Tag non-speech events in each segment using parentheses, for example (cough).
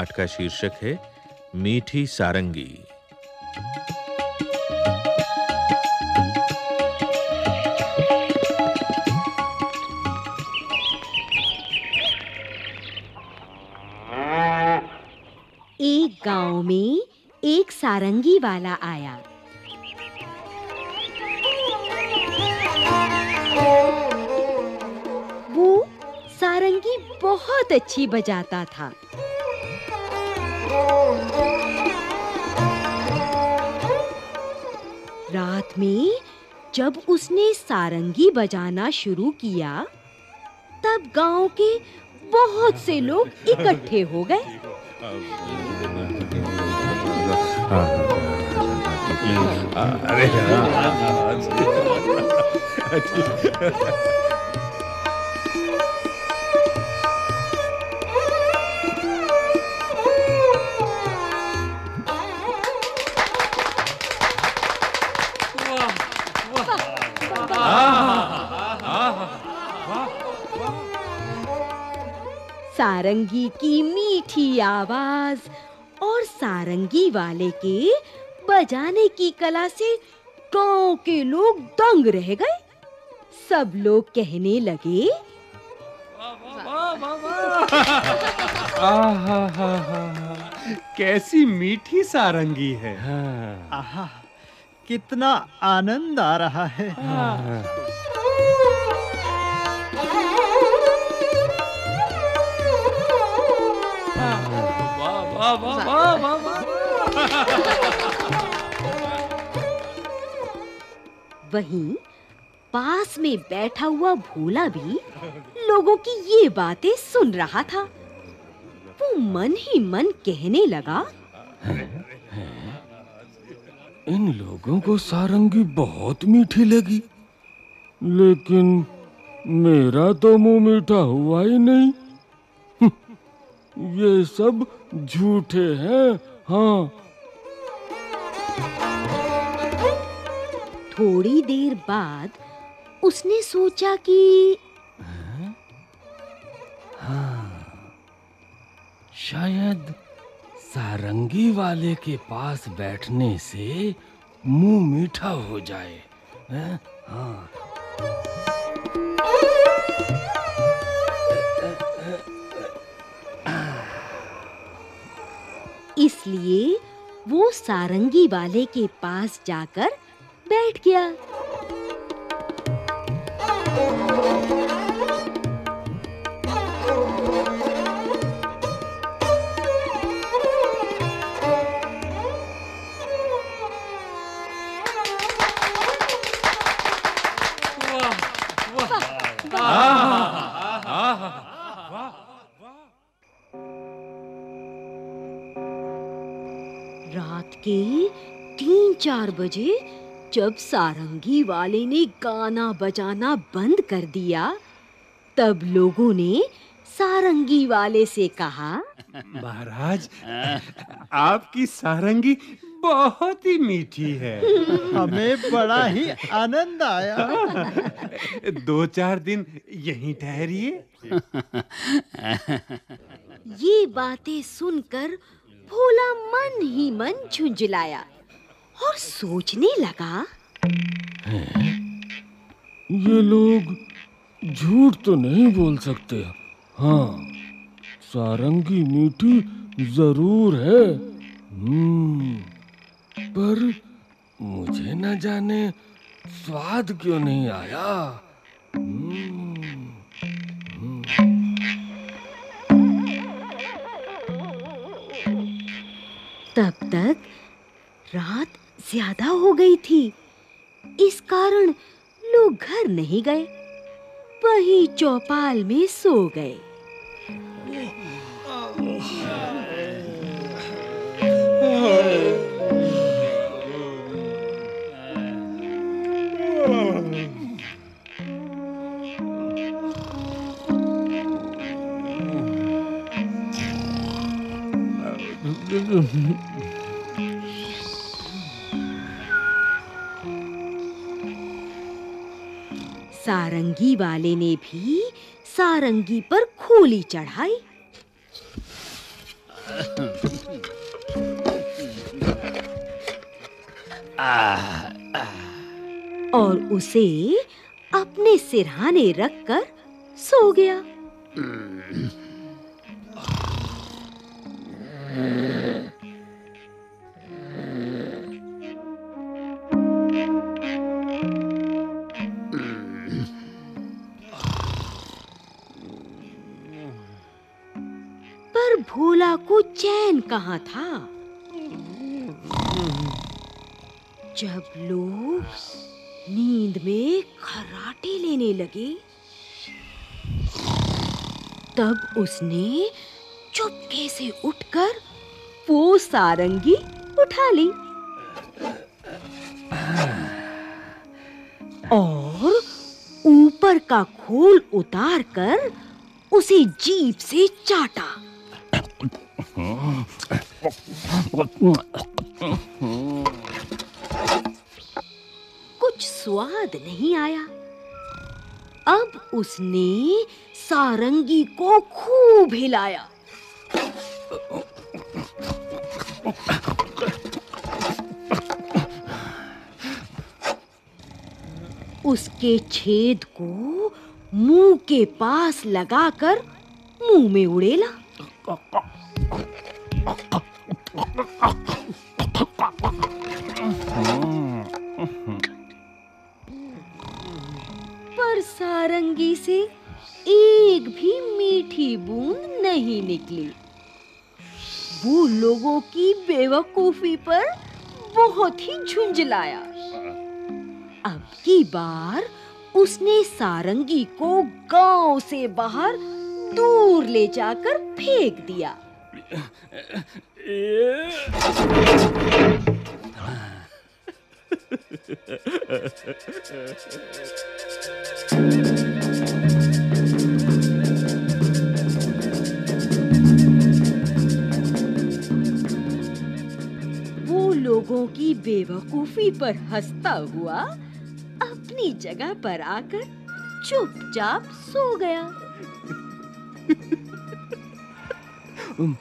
पाठ का शीर्षक है, मीठी सारंगी। एक गाँव में एक सारंगी वाला आया। वो सारंगी बहुत अच्छी बजाता था। रात में जब उसने सारंगी बजाना शुरू किया तब गाँव के बहुत से लोग इकट्ठे हो गए अरे सारंगी की मीठी आवाज़ और सारंगी वाले के बजाने की कला से गाँव के लोग दंग रह गए। सब लोग कहने लगे आहा कैसी मीठी सारंगी है। आहा कितना आनंद आ रहा है। वहीं पास में बैठा हुआ भोला भी लोगों की ये बातें सुन रहा था। वो मन ही मन कहने लगा इन लोगों को सारंगी बहुत मीठी लगी लेकिन मेरा तो मुँह मीठा हुआ ही नहीं। (laughs) ये सब झूठे हैं हाँ। थोड़ी देर बाद उसने सोचा कि शायद सारंगी वाले के पास बैठने से मुँह मीठा हो जाए हैं? इसलिए वो सारंगी वाले के पास जाकर बैठ गया। रात के तीन चार बजे जब सारंगी वाले ने गाना बजाना बंद कर दिया तब लोगों ने सारंगी वाले से कहा महाराज आपकी सारंगी बहुत ही मीठी है। हमें बड़ा ही आनंद आया। दो चार दिन यहीं ठहरिए। ये बातें सुनकर भोला मन ही मन झुंझलाया और सोचने लगा ये लोग झूठ तो नहीं बोल सकते। हाँ सारंगी मीठी ज़रूर है। हम्म, पर मुझे न जाने स्वाद क्यों नहीं आया? तब तक रात ज़्यादा हो गई थी। इस कारण लोग घर नहीं गए, वही चौपाल में सो गए। सारंगी वाले ने भी सारंगी पर खोली चढ़ाई। और उसे अपने सिरहाने रखकर सो गया। पर भोला को चैन कहाँ था? जब लोग नींद में खराटे लेने लगे, तब उसने चुपके से उठकर वो सारंगी उठा ली। और ऊपर का खोल उतार कर उसे जीप से चाटा। कुछ स्वाद नहीं आया। अब उसने सारंगी को खूब हिलाया। उसके छेद को मुँह के पास लगाकर मुँह में उड़ेला। पर सारंगी से एक भी मीठी बूंद नहीं निकली। वो लोगों की बेवकूफ़ी पर बहुत ही झुंझलाया। अब की बार उसने सारंगी को गाँव से बाहर दूर ले जाकर फेंक दिया। वो लोगों की बेवकूफ़ी पर हंसता हुआ अपनी जगह पर आकर चुपचाप सो गया। 음.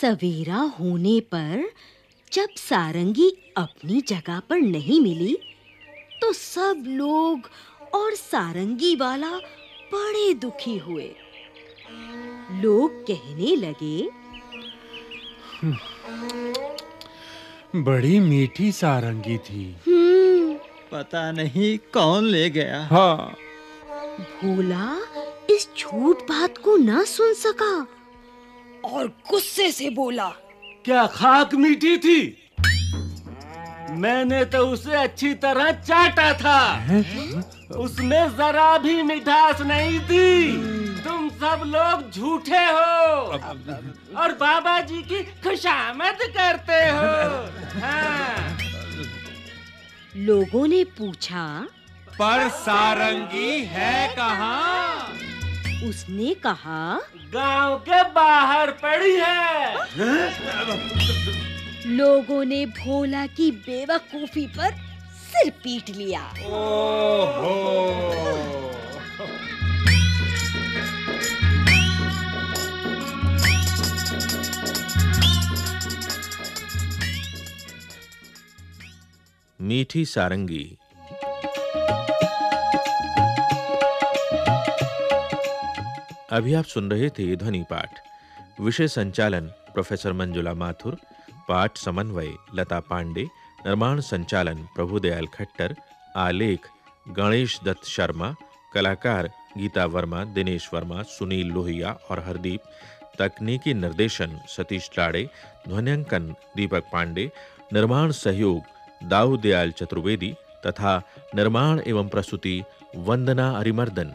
सवेरा होने पर जब सारंगी अपनी जगह पर नहीं मिली तो सब लोग और सारंगी वाला बड़े दुखी हुए। लोग कहने लगे बड़ी मीठी सारंगी थी। हम्म। पता नहीं कौन ले गया। हाँ। भोला इस झूठ बात को ना सुन सका। और गुस्से से बोला। क्या खाक मीठी थी? मैंने तो उसे अच्छी तरह चाटा था। उसमें जरा भी मिठास नहीं थी। तुम सब लोग झूठे हो। और बाबा जी की खुशामद करते हो। हाँ। लोगों ने पूछा पर सारंगी है कहाँ? उसने कहा गाँव के बाहर पड़ी है। लोगों ने भोला की बेवकूफ़ी पर सिर पीट लिया। ओहो। मीठी सारंगी। अभी आप सुन रहे थे ध्वनि पाठ। विषय संचालन, प्रोफेसर मंजुला माथुर। पाठ समन्वय, लता पांडे। निर्माण संचालन, प्रभुदयाल खट्टर। आलेख, गणेश दत्त शर्मा। कलाकार, गीता वर्मा, दिनेश वर्मा, सुनील लोहिया और हरदीप। तकनीकी निर्देशन, सतीश लाड़े। ध्वनियांकन, दीपक पांडे। निर्माण सहयोग, दाऊदयाल चतुर्वेदी। तथा निर्माण एवं प्रस्तुति, वंदना अरिमर्दन।